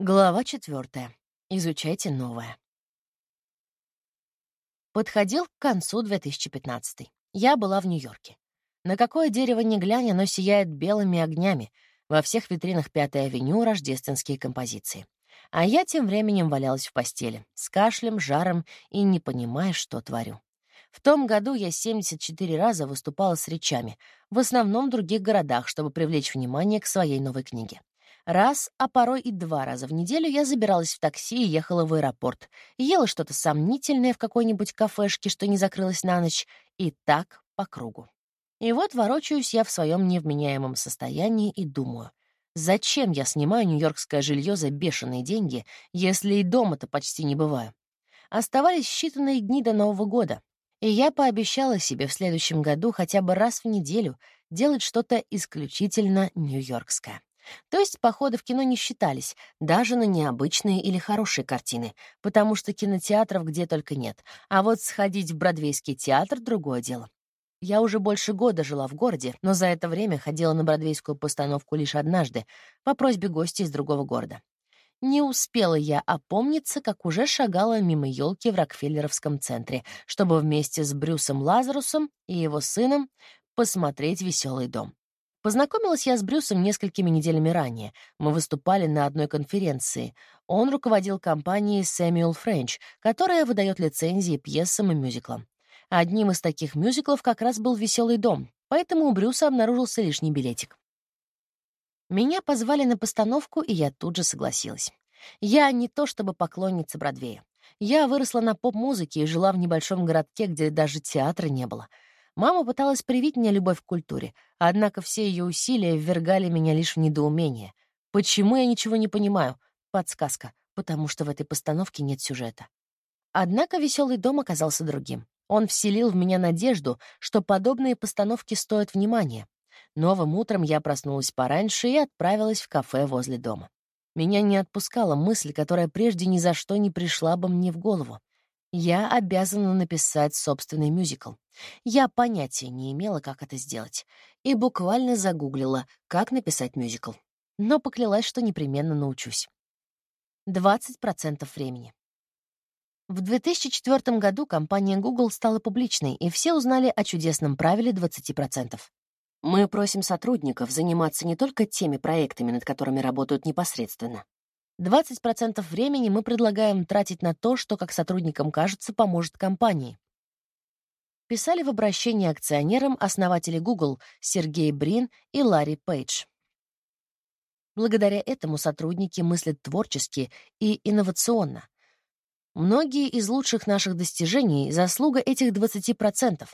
Глава четвертая. Изучайте новое. Подходил к концу 2015 Я была в Нью-Йорке. На какое дерево ни глянь, оно сияет белыми огнями. Во всех витринах Пятой авеню рождественские композиции. А я тем временем валялась в постели, с кашлем, жаром и не понимая, что творю. В том году я 74 раза выступала с речами, в основном в других городах, чтобы привлечь внимание к своей новой книге. Раз, а порой и два раза в неделю я забиралась в такси и ехала в аэропорт, ела что-то сомнительное в какой-нибудь кафешке, что не закрылась на ночь, и так по кругу. И вот ворочаюсь я в своем невменяемом состоянии и думаю, зачем я снимаю нью-йоркское жилье за бешеные деньги, если и дома-то почти не бываю. Оставались считанные дни до Нового года, и я пообещала себе в следующем году хотя бы раз в неделю делать что-то исключительно нью-йоркское. То есть походы в кино не считались, даже на необычные или хорошие картины, потому что кинотеатров где только нет. А вот сходить в Бродвейский театр — другое дело. Я уже больше года жила в городе, но за это время ходила на бродвейскую постановку лишь однажды, по просьбе гостя из другого города. Не успела я опомниться, как уже шагала мимо елки в Рокфеллеровском центре, чтобы вместе с Брюсом Лазарусом и его сыном посмотреть «Веселый дом». Познакомилась я с Брюсом несколькими неделями ранее. Мы выступали на одной конференции. Он руководил компанией Samuel French, которая выдает лицензии пьесам и мюзиклам. Одним из таких мюзиклов как раз был «Веселый дом», поэтому у Брюса обнаружился лишний билетик. Меня позвали на постановку, и я тут же согласилась. Я не то чтобы поклонница Бродвея. Я выросла на поп-музыке и жила в небольшом городке, где даже театра не было — Мама пыталась привить мне любовь к культуре, однако все ее усилия ввергали меня лишь в недоумение. Почему я ничего не понимаю? Подсказка, потому что в этой постановке нет сюжета. Однако «Веселый дом» оказался другим. Он вселил в меня надежду, что подобные постановки стоят внимания. Новым утром я проснулась пораньше и отправилась в кафе возле дома. Меня не отпускала мысль, которая прежде ни за что не пришла бы мне в голову. Я обязана написать собственный мюзикл. Я понятия не имела, как это сделать, и буквально загуглила, как написать мюзикл. Но поклялась, что непременно научусь. 20% времени. В 2004 году компания Google стала публичной, и все узнали о чудесном правиле 20%. Мы просим сотрудников заниматься не только теми проектами, над которыми работают непосредственно, 20% времени мы предлагаем тратить на то, что, как сотрудникам кажется, поможет компании. Писали в обращении акционерам основатели Google Сергей Брин и Ларри Пейдж. Благодаря этому сотрудники мыслят творчески и инновационно. Многие из лучших наших достижений — заслуга этих 20%.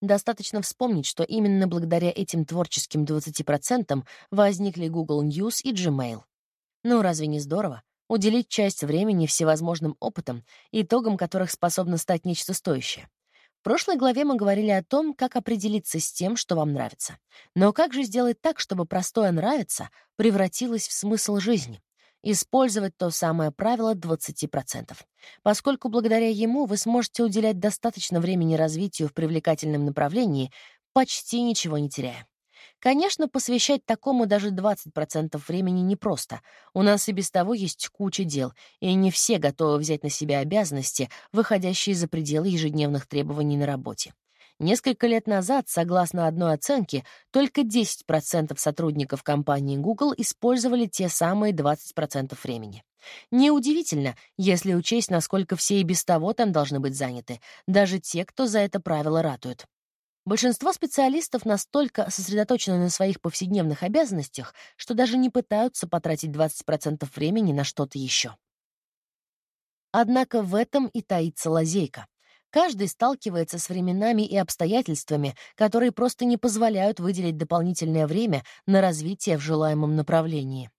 Достаточно вспомнить, что именно благодаря этим творческим 20% возникли Google News и Gmail. Ну, разве не здорово? Уделить часть времени всевозможным опытам, итогом которых способно стать нечто стоящее. В прошлой главе мы говорили о том, как определиться с тем, что вам нравится. Но как же сделать так, чтобы простое «нравится» превратилось в смысл жизни? Использовать то самое правило 20%. Поскольку благодаря ему вы сможете уделять достаточно времени развитию в привлекательном направлении, почти ничего не теряя. Конечно, посвящать такому даже 20% времени непросто. У нас и без того есть куча дел, и не все готовы взять на себя обязанности, выходящие за пределы ежедневных требований на работе. Несколько лет назад, согласно одной оценке, только 10% сотрудников компании Google использовали те самые 20% времени. Неудивительно, если учесть, насколько все и без того там должны быть заняты, даже те, кто за это правило ратует. Большинство специалистов настолько сосредоточены на своих повседневных обязанностях, что даже не пытаются потратить 20% времени на что-то еще. Однако в этом и таится лазейка. Каждый сталкивается с временами и обстоятельствами, которые просто не позволяют выделить дополнительное время на развитие в желаемом направлении.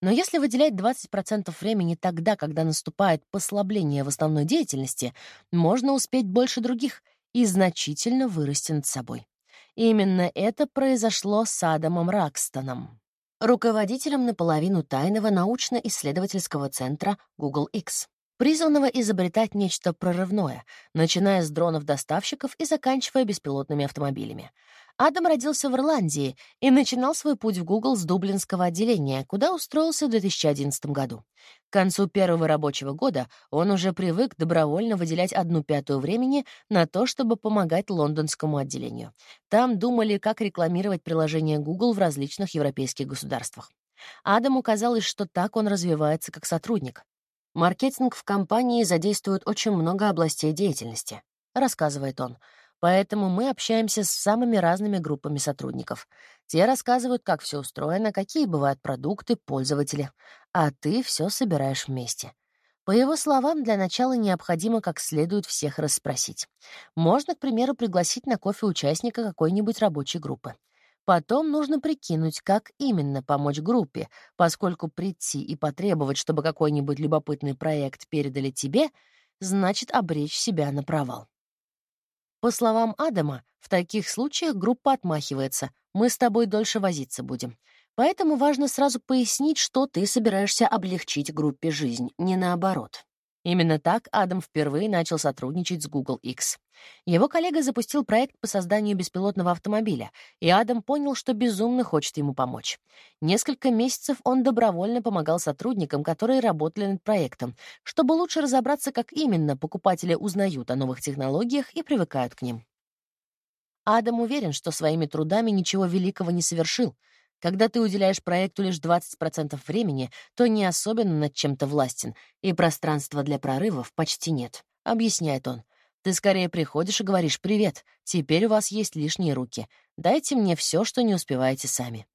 Но если выделять 20% времени тогда, когда наступает послабление в основной деятельности, можно успеть больше других — и значительно вырасти над собой. Именно это произошло с Адамом Ракстоном, руководителем наполовину тайного научно-исследовательского центра Google X, призванного изобретать нечто прорывное, начиная с дронов-доставщиков и заканчивая беспилотными автомобилями. Адам родился в Ирландии и начинал свой путь в Google с дублинского отделения, куда устроился в 2011 году. К концу первого рабочего года он уже привык добровольно выделять одну пятую времени на то, чтобы помогать лондонскому отделению. Там думали, как рекламировать приложение Google в различных европейских государствах. Адаму казалось, что так он развивается как сотрудник. Маркетинг в компании задействует очень много областей деятельности, рассказывает он. Поэтому мы общаемся с самыми разными группами сотрудников. Те рассказывают, как все устроено, какие бывают продукты, пользователи. А ты все собираешь вместе. По его словам, для начала необходимо как следует всех расспросить. Можно, к примеру, пригласить на кофе участника какой-нибудь рабочей группы. Потом нужно прикинуть, как именно помочь группе, поскольку прийти и потребовать, чтобы какой-нибудь любопытный проект передали тебе, значит обречь себя на провал. По словам Адама, в таких случаях группа отмахивается. Мы с тобой дольше возиться будем. Поэтому важно сразу пояснить, что ты собираешься облегчить группе жизнь, не наоборот. Именно так Адам впервые начал сотрудничать с Google X. Его коллега запустил проект по созданию беспилотного автомобиля, и Адам понял, что безумно хочет ему помочь. Несколько месяцев он добровольно помогал сотрудникам, которые работали над проектом, чтобы лучше разобраться, как именно покупатели узнают о новых технологиях и привыкают к ним. Адам уверен, что своими трудами ничего великого не совершил, когда ты уделяешь проекту лишь 20% времени, то не особенно над чем-то властен, и пространства для прорывов почти нет, — объясняет он. Ты скорее приходишь и говоришь «Привет, теперь у вас есть лишние руки. Дайте мне все, что не успеваете сами».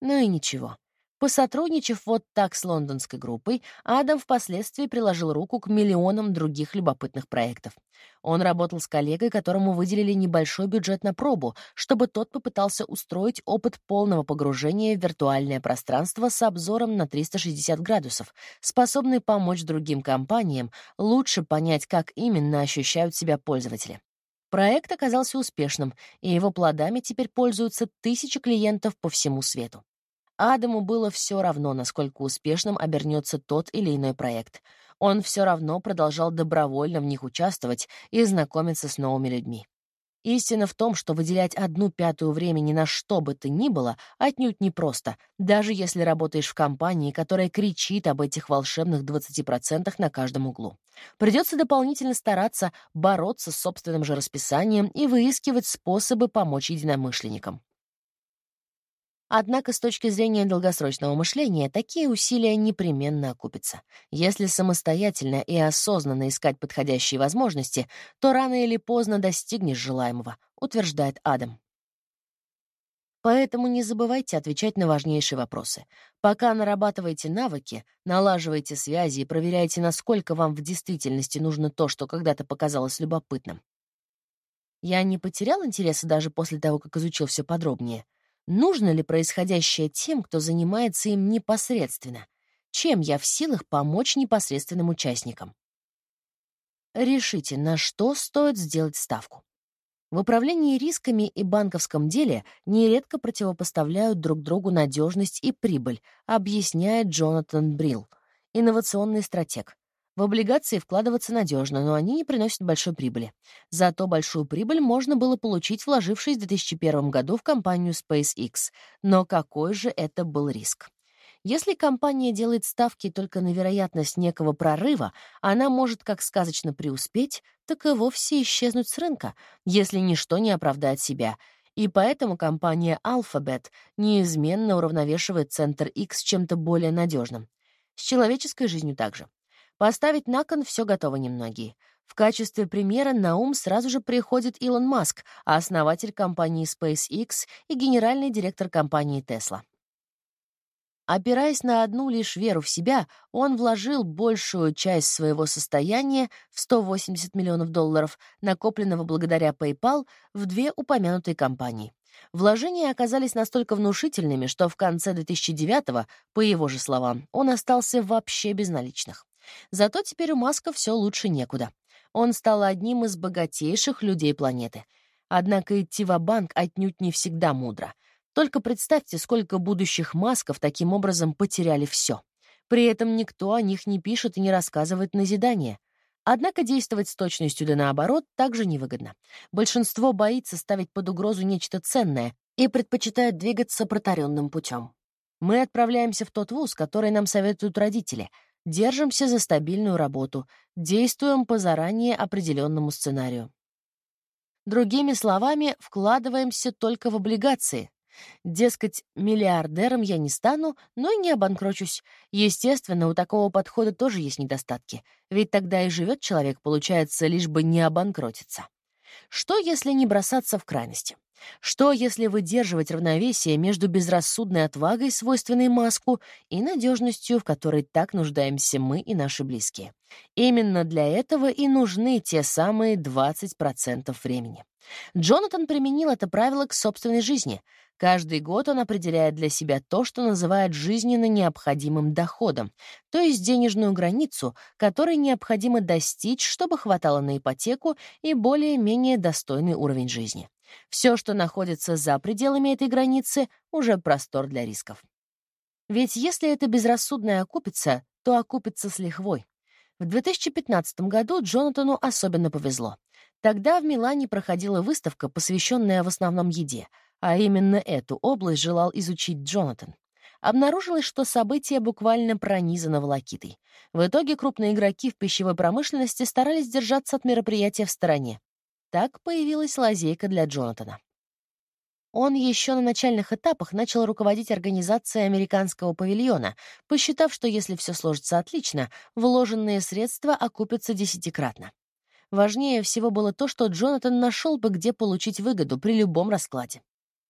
Ну и ничего. Посотрудничав вот так с лондонской группой, Адам впоследствии приложил руку к миллионам других любопытных проектов. Он работал с коллегой, которому выделили небольшой бюджет на пробу, чтобы тот попытался устроить опыт полного погружения в виртуальное пространство с обзором на 360 градусов, способный помочь другим компаниям лучше понять, как именно ощущают себя пользователи. Проект оказался успешным, и его плодами теперь пользуются тысячи клиентов по всему свету. Адаму было все равно, насколько успешным обернется тот или иной проект. Он все равно продолжал добровольно в них участвовать и знакомиться с новыми людьми. Истина в том, что выделять одну пятую времени на что бы то ни было отнюдь непросто, даже если работаешь в компании, которая кричит об этих волшебных 20% на каждом углу. Придется дополнительно стараться бороться с собственным же расписанием и выискивать способы помочь единомышленникам. Однако с точки зрения долгосрочного мышления такие усилия непременно окупятся. Если самостоятельно и осознанно искать подходящие возможности, то рано или поздно достигнешь желаемого, утверждает Адам. Поэтому не забывайте отвечать на важнейшие вопросы. Пока нарабатываете навыки, налаживаете связи и проверяете, насколько вам в действительности нужно то, что когда-то показалось любопытным. Я не потерял интереса даже после того, как изучил все подробнее. Нужно ли происходящее тем, кто занимается им непосредственно? Чем я в силах помочь непосредственным участникам? Решите, на что стоит сделать ставку. В управлении рисками и банковском деле нередко противопоставляют друг другу надежность и прибыль, объясняет Джонатан Брилл, инновационный стратег. В облигации вкладываться надежно, но они не приносят большой прибыли. Зато большую прибыль можно было получить, вложившись в 2001 году в компанию SpaceX. Но какой же это был риск? Если компания делает ставки только на вероятность некого прорыва, она может как сказочно преуспеть, так и вовсе исчезнуть с рынка, если ничто не оправдает себя. И поэтому компания Alphabet неизменно уравновешивает центр X чем-то более надежным. С человеческой жизнью также. Поставить на кон все готово немногие. В качестве примера на ум сразу же приходит Илон Маск, основатель компании SpaceX и генеральный директор компании Tesla. Опираясь на одну лишь веру в себя, он вложил большую часть своего состояния в 180 миллионов долларов, накопленного благодаря PayPal, в две упомянутые компании. Вложения оказались настолько внушительными, что в конце 2009 по его же словам, он остался вообще без наличных. Зато теперь у Маска все лучше некуда. Он стал одним из богатейших людей планеты. Однако идти в банк отнюдь не всегда мудро. Только представьте, сколько будущих Масков таким образом потеряли все. При этом никто о них не пишет и не рассказывает назидания. Однако действовать с точностью да наоборот также невыгодно. Большинство боится ставить под угрозу нечто ценное и предпочитает двигаться протаренным путем. Мы отправляемся в тот вуз, который нам советуют родители, держимся за стабильную работу, действуем по заранее определенному сценарию. Другими словами, вкладываемся только в облигации. Дескать, миллиардером я не стану, но и не обанкрочусь. Естественно, у такого подхода тоже есть недостатки, ведь тогда и живет человек, получается, лишь бы не обанкротиться. Что, если не бросаться в крайности? Что, если выдерживать равновесие между безрассудной отвагой, свойственной маску, и надежностью, в которой так нуждаемся мы и наши близкие? Именно для этого и нужны те самые 20% времени. Джонатан применил это правило к собственной жизни. Каждый год он определяет для себя то, что называет жизненно необходимым доходом, то есть денежную границу, которой необходимо достичь, чтобы хватало на ипотеку и более-менее достойный уровень жизни. Все, что находится за пределами этой границы, уже простор для рисков. Ведь если это безрассудное окупится, то окупится с лихвой. В 2015 году Джонатану особенно повезло. Тогда в Милане проходила выставка, посвященная в основном еде, а именно эту область желал изучить Джонатан. Обнаружилось, что событие буквально пронизано волокитой. В итоге крупные игроки в пищевой промышленности старались держаться от мероприятия в стороне. Так появилась лазейка для Джонатана. Он еще на начальных этапах начал руководить организацией американского павильона, посчитав, что если все сложится отлично, вложенные средства окупятся десятикратно. Важнее всего было то, что Джонатан нашел бы, где получить выгоду при любом раскладе.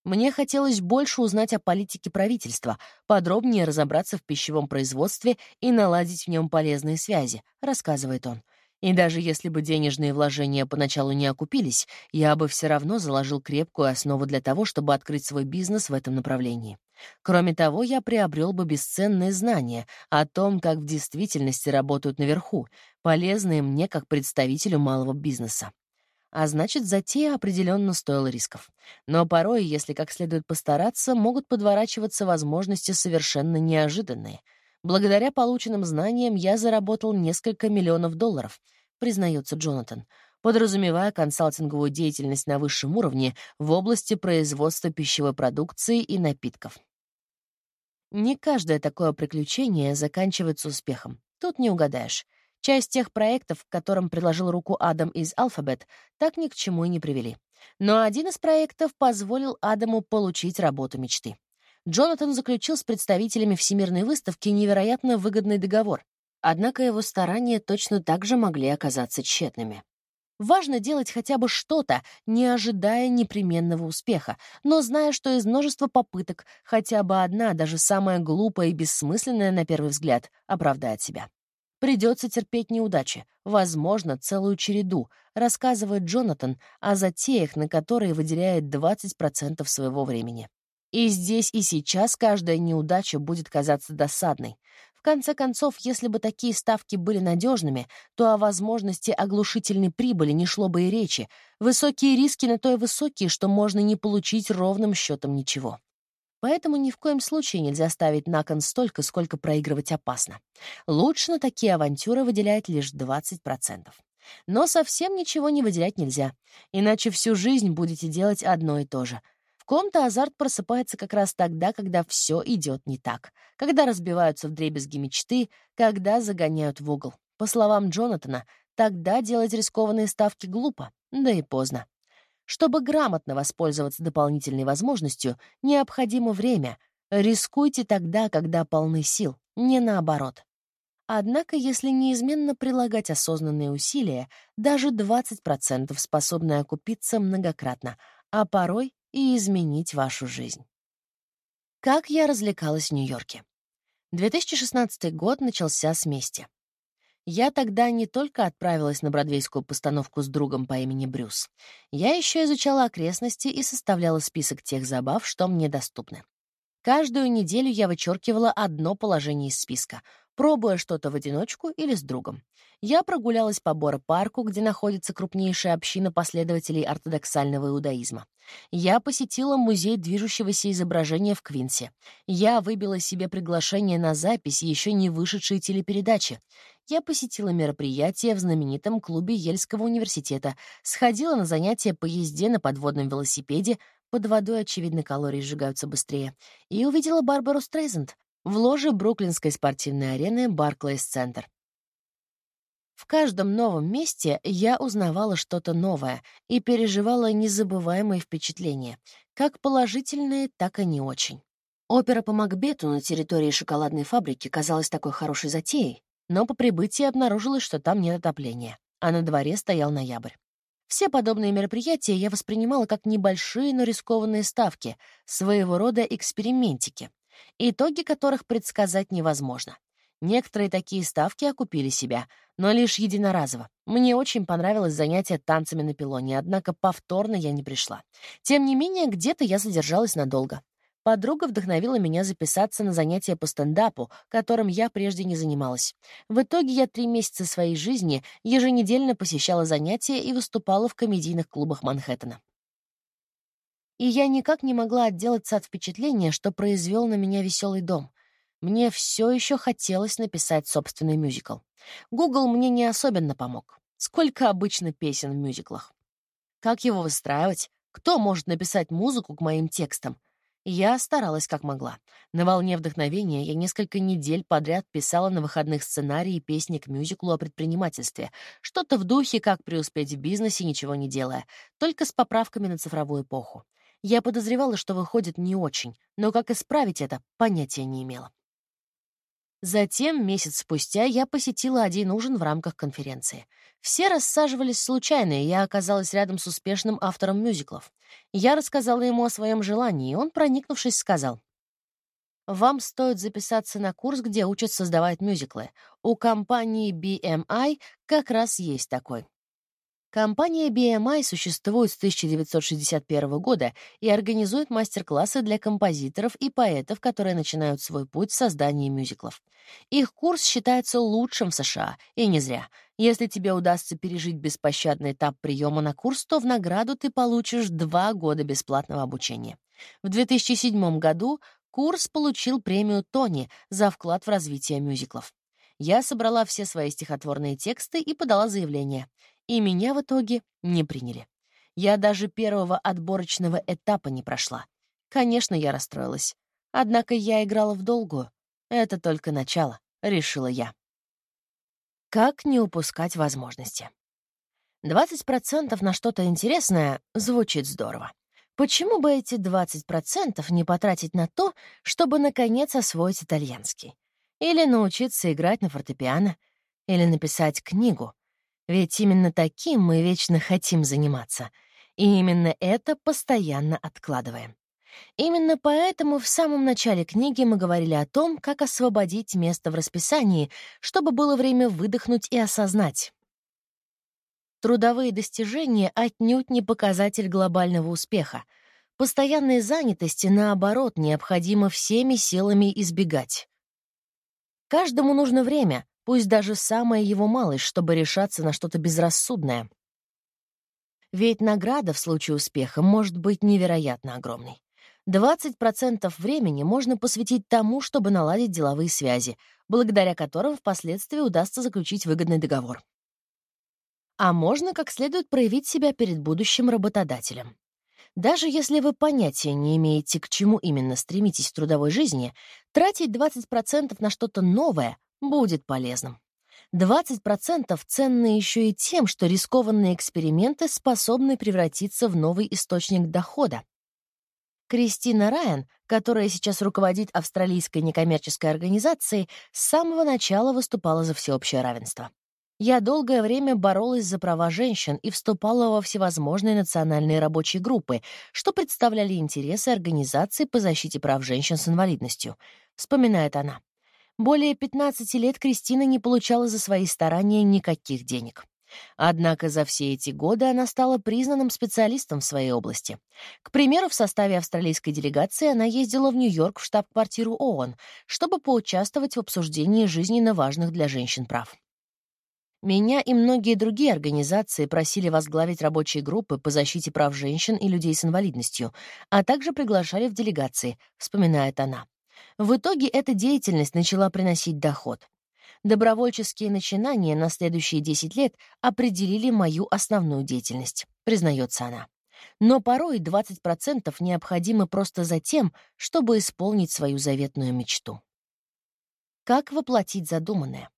Мне хотелось больше узнать о политике правительства, подробнее разобраться в пищевом производстве и наладить в нем полезные связи, рассказывает он. И даже если бы денежные вложения поначалу не окупились, я бы все равно заложил крепкую основу для того, чтобы открыть свой бизнес в этом направлении. Кроме того, я приобрел бы бесценные знания о том, как в действительности работают наверху, полезные мне как представителю малого бизнеса. А значит, затея определенно стоила рисков. Но порой, если как следует постараться, могут подворачиваться возможности совершенно неожиданные — Благодаря полученным знаниям я заработал несколько миллионов долларов, признается Джонатан, подразумевая консалтинговую деятельность на высшем уровне в области производства пищевой продукции и напитков. Не каждое такое приключение заканчивается успехом. Тут не угадаешь. Часть тех проектов, к которым приложил руку Адам из Alphabet, так ни к чему и не привели. Но один из проектов позволил Адаму получить работу мечты. Джонатан заключил с представителями Всемирной выставки невероятно выгодный договор, однако его старания точно так же могли оказаться тщетными. Важно делать хотя бы что-то, не ожидая непременного успеха, но зная, что из множества попыток хотя бы одна, даже самая глупая и бессмысленная на первый взгляд, оправдает себя. Придется терпеть неудачи, возможно, целую череду, рассказывает Джонатан о затеях, на которые выделяет 20% своего времени. И здесь и сейчас каждая неудача будет казаться досадной. В конце концов, если бы такие ставки были надежными, то о возможности оглушительной прибыли не шло бы и речи. Высокие риски на то и высокие, что можно не получить ровным счетом ничего. Поэтому ни в коем случае нельзя ставить на кон столько, сколько проигрывать опасно. Лучше на такие авантюры выделять лишь 20%. Но совсем ничего не выделять нельзя, иначе всю жизнь будете делать одно и то же — в ком-то азарт просыпается как раз тогда, когда все идет не так, когда разбиваются вдребезги мечты, когда загоняют в угол. По словам Джонатана, тогда делать рискованные ставки глупо, да и поздно. Чтобы грамотно воспользоваться дополнительной возможностью, необходимо время. Рискуйте тогда, когда полны сил, не наоборот. Однако, если неизменно прилагать осознанные усилия, даже 20% способны окупиться многократно, а порой и изменить вашу жизнь. Как я развлекалась в Нью-Йорке? 2016 год начался с мести. Я тогда не только отправилась на бродвейскую постановку с другом по имени Брюс, я еще изучала окрестности и составляла список тех забав, что мне доступны. Каждую неделю я вычеркивала одно положение из списка, пробуя что-то в одиночку или с другом. Я прогулялась по Бора-парку, где находится крупнейшая община последователей ортодоксального иудаизма. Я посетила музей движущегося изображения в Квинсе. Я выбила себе приглашение на запись еще не вышедшей телепередачи. я посетила мероприятие в знаменитом клубе Ельского университета, сходила на занятия по езде на подводном велосипеде, под водой, очевидно, калории сжигаются быстрее, и увидела Барбару Стрейзенд в ложе бруклинской спортивной арены Барклейс-центр. В каждом новом месте я узнавала что-то новое и переживала незабываемые впечатления, как положительные, так и не очень. Опера по Макбету на территории шоколадной фабрики казалась такой хорошей затеей, но по прибытии обнаружилось, что там нет отопления, а на дворе стоял ноябрь. Все подобные мероприятия я воспринимала как небольшие, но рискованные ставки, своего рода экспериментики, итоги которых предсказать невозможно. Некоторые такие ставки окупили себя, но лишь единоразово. Мне очень понравилось занятие танцами на пилоне, однако повторно я не пришла. Тем не менее, где-то я задержалась надолго. Подруга вдохновила меня записаться на занятия по стендапу, которым я прежде не занималась. В итоге я три месяца своей жизни еженедельно посещала занятия и выступала в комедийных клубах Манхэттена. И я никак не могла отделаться от впечатления, что произвел на меня веселый дом — мне все еще хотелось написать собственный мюзикл. Google мне не особенно помог. Сколько обычно песен в мюзиклах? Как его выстраивать? Кто может написать музыку к моим текстам? Я старалась как могла. На волне вдохновения я несколько недель подряд писала на выходных сценарии песни к мюзиклу о предпринимательстве. Что-то в духе «Как преуспеть в бизнесе, ничего не делая», только с поправками на цифровую эпоху. Я подозревала, что выходит не очень, но как исправить это, понятия не имела. Затем, месяц спустя, я посетила один ужин в рамках конференции. Все рассаживались случайно, и я оказалась рядом с успешным автором мюзиклов. Я рассказала ему о своем желании, и он, проникнувшись, сказал, «Вам стоит записаться на курс, где учат создавать мюзиклы. У компании BMI как раз есть такой. Компания BMI существует с 1961 года и организует мастер-классы для композиторов и поэтов, которые начинают свой путь в создании мюзиклов. Их курс считается лучшим в США, и не зря. Если тебе удастся пережить беспощадный этап приема на курс, то в награду ты получишь два года бесплатного обучения. В 2007 году курс получил премию Тони за вклад в развитие мюзиклов. Я собрала все свои стихотворные тексты и подала заявление и меня в итоге не приняли. Я даже первого отборочного этапа не прошла. Конечно, я расстроилась. Однако я играла в долгую. Это только начало, решила я. Как не упускать возможности? 20% на что-то интересное звучит здорово. Почему бы эти 20% не потратить на то, чтобы, наконец, освоить итальянский? Или научиться играть на фортепиано? Или написать книгу? Ведь именно таким мы вечно хотим заниматься. И именно это постоянно откладываем. Именно поэтому в самом начале книги мы говорили о том, как освободить место в расписании, чтобы было время выдохнуть и осознать. Трудовые достижения отнюдь не показатель глобального успеха. Постоянной занятости, наоборот, необходимо всеми силами избегать. Каждому нужно время, пусть даже самая его малость, чтобы решаться на что-то безрассудное. Ведь награда в случае успеха может быть невероятно огромной. 20% времени можно посвятить тому, чтобы наладить деловые связи, благодаря которым впоследствии удастся заключить выгодный договор. А можно как следует проявить себя перед будущим работодателем. Даже если вы понятия не имеете, к чему именно стремитесь в трудовой жизни, тратить 20% на что-то новое будет полезным. 20% ценны еще и тем, что рискованные эксперименты способны превратиться в новый источник дохода. Кристина Райан, которая сейчас руководит австралийской некоммерческой организацией, с самого начала выступала за всеобщее равенство. Я долгое время боролась за права женщин и вступала во всевозможные национальные рабочие группы, что представляли интересы организаций по защите прав женщин с инвалидностью, вспоминает она. Более 15 лет Кристина не получала за свои старания никаких денег. Однако за все эти годы она стала признанным специалистом в своей области. К примеру, в составе австралийской делегации она ездила в Нью-Йорк в штаб-квартиру ООН, чтобы поучаствовать в обсуждении жизненно важных для женщин прав. Меня и многие другие организации просили возглавить рабочие группы по защите прав женщин и людей с инвалидностью, а также приглашали в делегации, вспоминает она. В итоге эта деятельность начала приносить доход. Добровольческие начинания на следующие 10 лет определили мою основную деятельность, признается она. Но порой 20% необходимы просто за тем, чтобы исполнить свою заветную мечту. Как воплотить задуманное?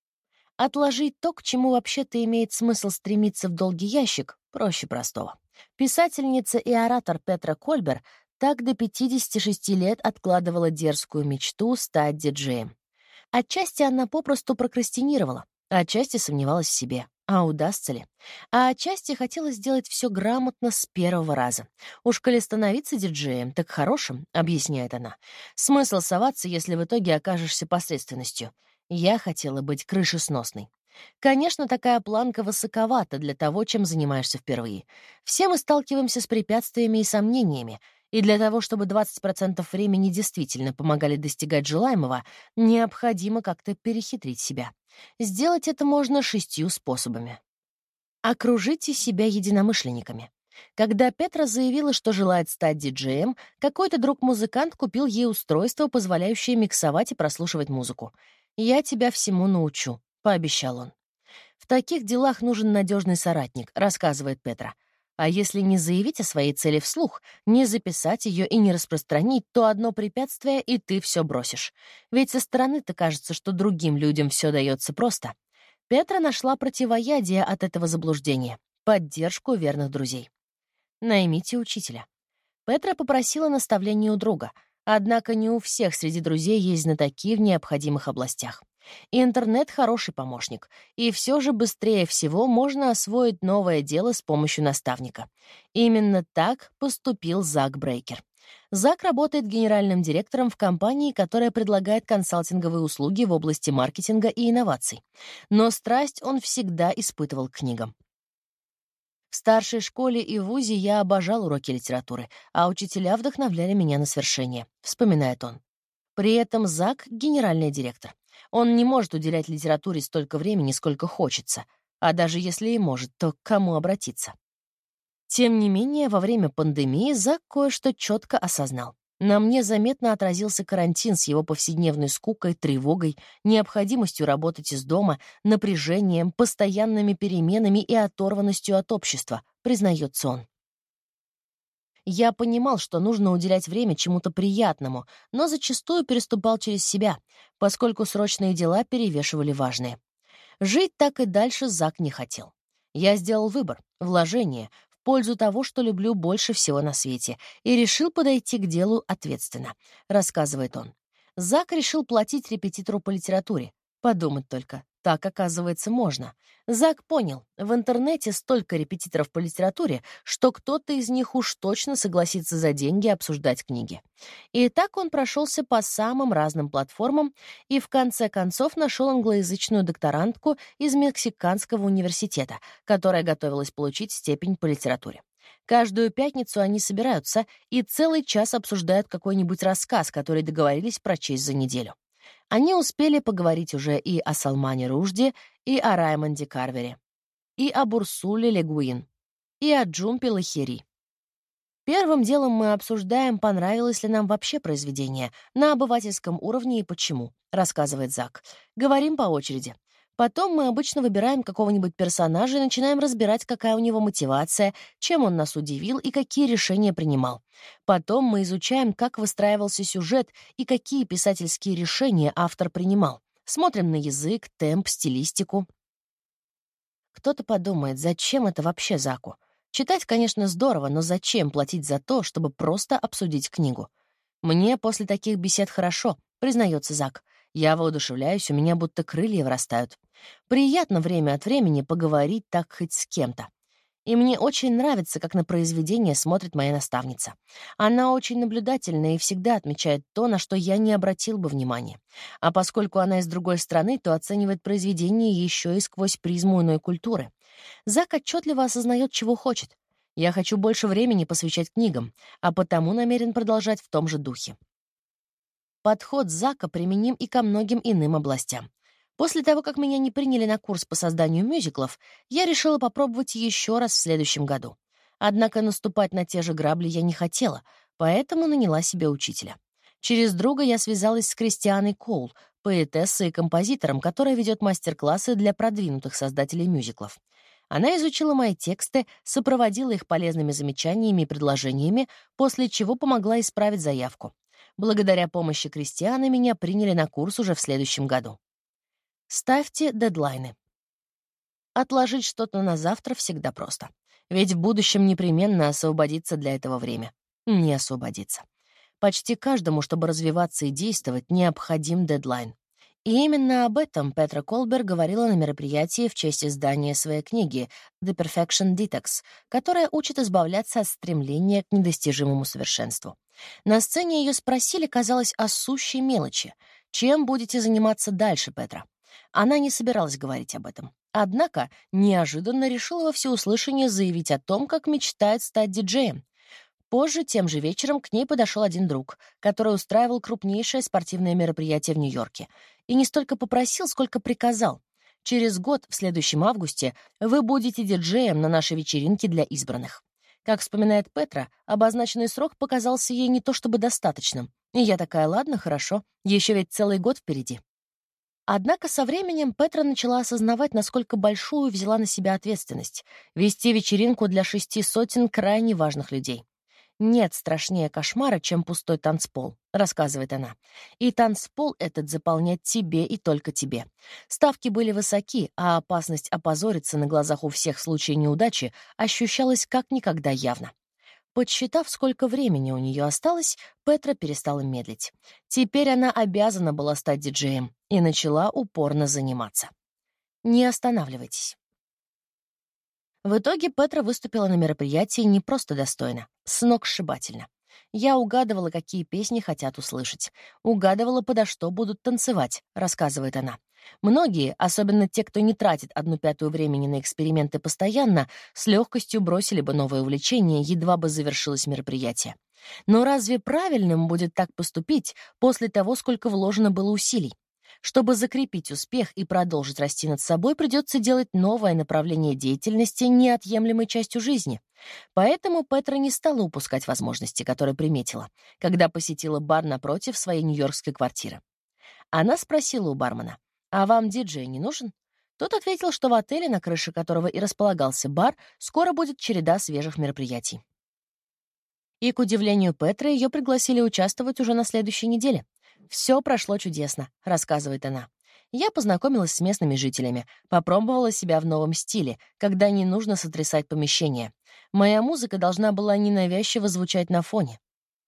Отложить то, к чему вообще-то имеет смысл стремиться в долгий ящик, проще простого. Писательница и оратор Петра Кольбер так до 56 лет откладывала дерзкую мечту стать диджеем. Отчасти она попросту прокрастинировала, а отчасти сомневалась в себе. А удастся ли? А отчасти хотелось сделать все грамотно с первого раза. Уж коли становиться диджеем, так хорошим, объясняет она. Смысл соваться, если в итоге окажешься посредственностью. Я хотела быть крышесносной. Конечно, такая планка высоковата для того, чем занимаешься впервые. Все мы сталкиваемся с препятствиями и сомнениями, и для того, чтобы 20% времени действительно помогали достигать желаемого, необходимо как-то перехитрить себя. Сделать это можно шестью способами. Окружите себя единомышленниками. Когда Петра заявила, что желает стать диджеем, какой-то друг-музыкант купил ей устройство, позволяющее миксовать и прослушивать музыку. «Я тебя всему научу», — пообещал он. «В таких делах нужен надежный соратник», — рассказывает Петра. А если не заявить о своей цели вслух, не записать ее и не распространить, то одно препятствие, и ты все бросишь. Ведь со стороны-то кажется, что другим людям все дается просто. Петра нашла противоядие от этого заблуждения — поддержку верных друзей. Наймите учителя. Петра попросила наставления у друга, однако не у всех среди друзей есть знатоки в необходимых областях. И интернет — хороший помощник, и все же быстрее всего можно освоить новое дело с помощью наставника. Именно так поступил Зак Брейкер. Зак работает генеральным директором в компании, которая предлагает консалтинговые услуги в области маркетинга и инноваций. Но страсть он всегда испытывал к книгам. В старшей школе и вузе я обожал уроки литературы, а учителя вдохновляли меня на свершение, вспоминает он. При этом Зак — генеральный директор. Он не может уделять литературе столько времени, сколько хочется. А даже если и может, то к кому обратиться? Тем не менее, во время пандемии Зак кое-что четко осознал. На мне заметно отразился карантин с его повседневной скукой, тревогой, необходимостью работать из дома, напряжением, постоянными переменами и оторванностью от общества, признается он. Я понимал, что нужно уделять время чему-то приятному, но зачастую переступал через себя, поскольку срочные дела перевешивали важные. Жить так и дальше Зак не хотел. Я сделал выбор, вложение, в пользу того, что люблю больше всего на свете, и решил подойти к делу ответственно, рассказывает он. Зак решил платить репетитору по литературе. Подумать только, так, оказывается, можно. Зак понял, в интернете столько репетиторов по литературе, что кто-то из них уж точно согласится за деньги обсуждать книги. И так он прошелся по самым разным платформам и в конце концов нашел англоязычную докторантку из Мексиканского университета, которая готовилась получить степень по литературе. Каждую пятницу они собираются и целый час обсуждают какой-нибудь рассказ, который договорились прочесть за неделю. Они успели поговорить уже и о Салмане Ружде, и о Раймонде Карвере, и о Бурсуле Легуин, и о Джумпе Лахери. Первым делом мы обсуждаем, понравилось ли нам вообще произведение, на обывательском уровне и почему, рассказывает Зак. Говорим по очереди. Потом мы обычно выбираем какого-нибудь персонажа и начинаем разбирать, какая у него мотивация, чем он нас удивил и какие решения принимал. Потом мы изучаем, как выстраивался сюжет и какие писательские решения автор принимал. Смотрим на язык, темп, стилистику. Кто-то подумает, зачем это вообще Заку? Читать, конечно, здорово, но зачем платить за то, чтобы просто обсудить книгу? Мне после таких бесед хорошо, признается Зак. Я воодушевляюсь, у меня будто крылья вырастают. Приятно время от времени поговорить так хоть с кем-то. И мне очень нравится, как на произведение смотрит моя наставница. Она очень наблюдательная и всегда отмечает то, на что я не обратил бы внимания. А поскольку она из другой страны, то оценивает произведение еще и сквозь призму иной культуры. Зак отчетливо осознает, чего хочет. Я хочу больше времени посвящать книгам, а потому намерен продолжать в том же духе. Подход Зака применим и ко многим иным областям. После того, как меня не приняли на курс по созданию мюзиклов, я решила попробовать еще раз в следующем году. Однако наступать на те же грабли я не хотела, поэтому наняла себе учителя. Через друга я связалась с Кристианой Коул, поэтессой и композитором, которая ведет мастер-классы для продвинутых создателей мюзиклов. Она изучила мои тексты, сопроводила их полезными замечаниями и предложениями, после чего помогла исправить заявку. Благодаря помощи Кристианы меня приняли на курс уже в следующем году. Ставьте дедлайны. Отложить что-то на завтра всегда просто. Ведь в будущем непременно освободится для этого время. Не освободится. Почти каждому, чтобы развиваться и действовать, необходим дедлайн. И именно об этом Петра Колбер говорила на мероприятии в честь издания своей книги «The Perfection Detox», которая учит избавляться от стремления к недостижимому совершенству. На сцене ее спросили, казалось, о сущей мелочи. «Чем будете заниматься дальше, Петра?» Она не собиралась говорить об этом. Однако неожиданно решила во всеуслышание заявить о том, как мечтает стать диджеем. Позже, тем же вечером, к ней подошел один друг, который устраивал крупнейшее спортивное мероприятие в Нью-Йорке. И не столько попросил, сколько приказал. Через год, в следующем августе, вы будете диджеем на нашей вечеринке для избранных. Как вспоминает Петра, обозначенный срок показался ей не то чтобы достаточным. И я такая, ладно, хорошо, еще ведь целый год впереди. Однако со временем Петра начала осознавать, насколько большую взяла на себя ответственность — вести вечеринку для шести сотен крайне важных людей. «Нет страшнее кошмара, чем пустой танцпол», — рассказывает она. «И танцпол этот заполнять тебе и только тебе. Ставки были высоки, а опасность опозориться на глазах у всех в случае неудачи ощущалась как никогда явно. Подсчитав, сколько времени у нее осталось, Петра перестала медлить. Теперь она обязана была стать диджеем и начала упорно заниматься. Не останавливайтесь. В итоге Петра выступила на мероприятии не просто достойно, сногсшибательно. Я угадывала, какие песни хотят услышать. Угадывала, подо что будут танцевать, рассказывает она. Многие, особенно те, кто не тратит одну пятую времени на эксперименты постоянно, с легкостью бросили бы новое увлечение, едва бы завершилось мероприятие. Но разве правильным будет так поступить после того, сколько вложено было усилий? Чтобы закрепить успех и продолжить расти над собой, придется делать новое направление деятельности неотъемлемой частью жизни. Поэтому Петра не стала упускать возможности, которые приметила, когда посетила бар напротив своей нью-йоркской квартиры. Она спросила у бармена, «А вам диджей не нужен?» Тот ответил, что в отеле, на крыше которого и располагался бар, скоро будет череда свежих мероприятий. И, к удивлению Петры, ее пригласили участвовать уже на следующей неделе. «Все прошло чудесно», — рассказывает она. Я познакомилась с местными жителями, попробовала себя в новом стиле, когда не нужно сотрясать помещение. Моя музыка должна была ненавязчиво звучать на фоне.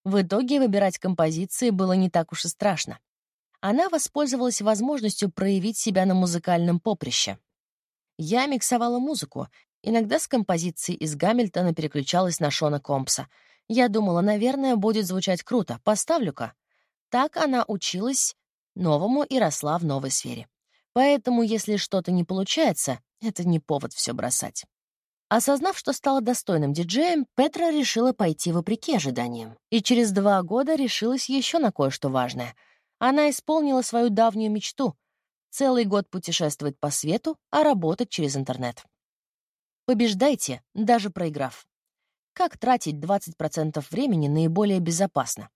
В итоге выбирать композиции было не так уж и страшно она воспользовалась возможностью проявить себя на музыкальном поприще. Я миксовала музыку, иногда с композицией из Гамильтона переключалась на Шона Компса. Я думала, наверное, будет звучать круто, поставлю-ка. Так она училась новому и росла в новой сфере. Поэтому, если что-то не получается, это не повод все бросать. Осознав, что стала достойным диджеем, Петра решила пойти вопреки ожиданиям. И через два года решилась еще на кое-что важное — она исполнила свою давнюю мечту — целый год путешествовать по свету, а работать через интернет. Побеждайте, даже проиграв. Как тратить 20% времени наиболее безопасно?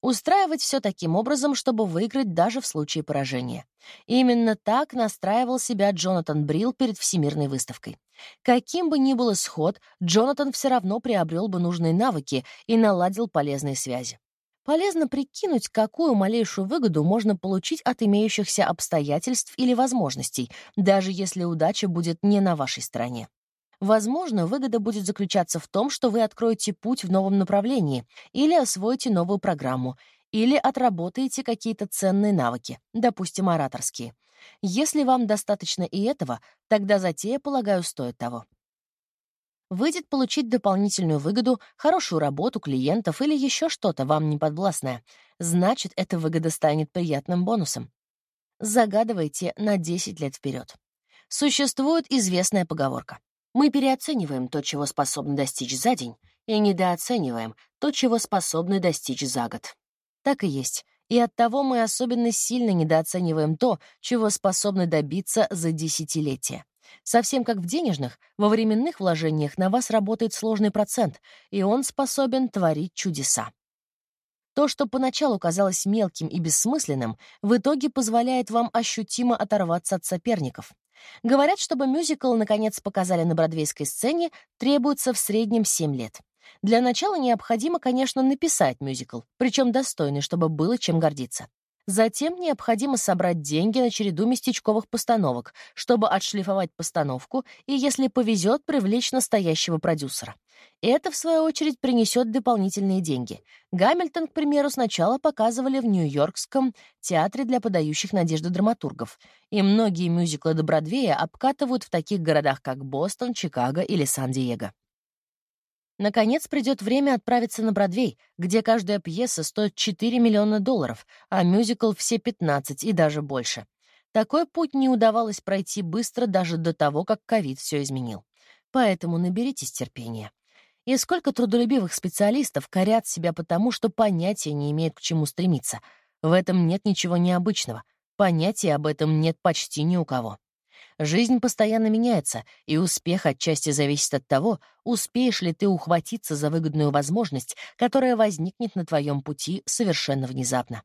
Устраивать все таким образом, чтобы выиграть даже в случае поражения. Именно так настраивал себя Джонатан Брилл перед Всемирной выставкой. Каким бы ни был исход, Джонатан все равно приобрел бы нужные навыки и наладил полезные связи. Полезно прикинуть, какую малейшую выгоду можно получить от имеющихся обстоятельств или возможностей, даже если удача будет не на вашей стороне. Возможно, выгода будет заключаться в том, что вы откроете путь в новом направлении или освоите новую программу, или отработаете какие-то ценные навыки, допустим, ораторские. Если вам достаточно и этого, тогда затея, полагаю, стоит того выйдет получить дополнительную выгоду, хорошую работу, клиентов или еще что-то вам неподвластное. Значит, эта выгода станет приятным бонусом. Загадывайте на 10 лет вперед. Существует известная поговорка. Мы переоцениваем то, чего способны достичь за день, и недооцениваем то, чего способны достичь за год. Так и есть. И оттого мы особенно сильно недооцениваем то, чего способны добиться за десятилетия. Совсем как в денежных, во временных вложениях на вас работает сложный процент, и он способен творить чудеса. То, что поначалу казалось мелким и бессмысленным, в итоге позволяет вам ощутимо оторваться от соперников. Говорят, чтобы мюзикл наконец показали на бродвейской сцене, требуется в среднем 7 лет. Для начала необходимо, конечно, написать мюзикл, причем достойный, чтобы было чем гордиться. Затем необходимо собрать деньги на череду местечковых постановок, чтобы отшлифовать постановку и, если повезет, привлечь настоящего продюсера. Это, в свою очередь, принесет дополнительные деньги. Гамильтон, к примеру, сначала показывали в Нью-Йоркском театре для подающих надежды драматургов, и многие мюзиклы до Бродвея обкатывают в таких городах, как Бостон, Чикаго или Сан-Диего. Наконец придет время отправиться на Бродвей, где каждая пьеса стоит 4 миллиона долларов, а мюзикл — все 15 и даже больше. Такой путь не удавалось пройти быстро даже до того, как ковид все изменил. Поэтому наберитесь терпения. И сколько трудолюбивых специалистов корят себя потому, что понятия не имеют к чему стремиться. В этом нет ничего необычного. Понятия об этом нет почти ни у кого. Жизнь постоянно меняется, и успех отчасти зависит от того, успеешь ли ты ухватиться за выгодную возможность, которая возникнет на твоем пути совершенно внезапно.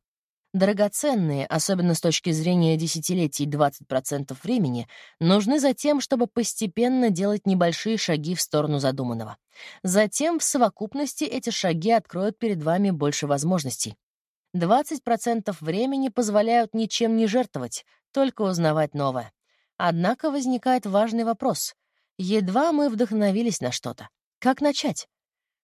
Драгоценные, особенно с точки зрения десятилетий 20% времени, нужны за тем, чтобы постепенно делать небольшие шаги в сторону задуманного. Затем в совокупности эти шаги откроют перед вами больше возможностей. 20% времени позволяют ничем не жертвовать, только узнавать новое. Однако возникает важный вопрос. Едва мы вдохновились на что-то. Как начать?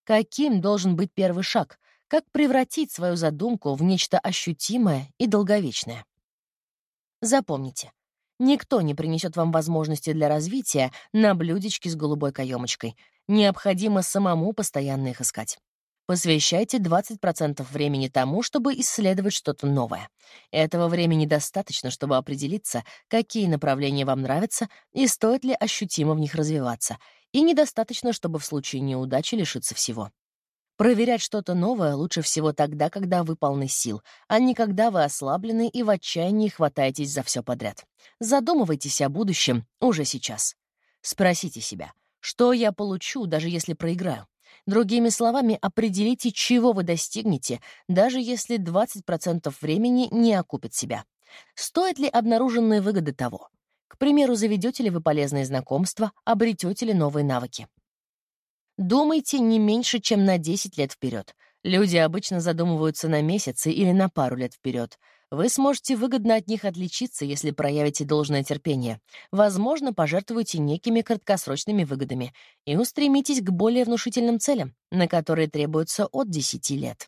Каким должен быть первый шаг? Как превратить свою задумку в нечто ощутимое и долговечное? Запомните, никто не принесет вам возможности для развития на блюдечке с голубой каемочкой. Необходимо самому постоянно их искать. Посвящайте 20% времени тому, чтобы исследовать что-то новое. Этого времени достаточно, чтобы определиться, какие направления вам нравятся и стоит ли ощутимо в них развиваться, и недостаточно, чтобы в случае неудачи лишиться всего. Проверять что-то новое лучше всего тогда, когда вы полны сил, а не когда вы ослаблены и в отчаянии хватаетесь за все подряд. Задумывайтесь о будущем уже сейчас. Спросите себя, что я получу, даже если проиграю? Другими словами, определите, чего вы достигнете, даже если 20% времени не окупит себя. Стоит ли обнаруженные выгоды того? К примеру, заведете ли вы полезные знакомства, обретете ли новые навыки? Думайте не меньше, чем на 10 лет вперед. Люди обычно задумываются на месяцы или на пару лет вперед. Вы сможете выгодно от них отличиться, если проявите должное терпение. Возможно, пожертвуете некими краткосрочными выгодами и устремитесь к более внушительным целям, на которые требуется от 10 лет.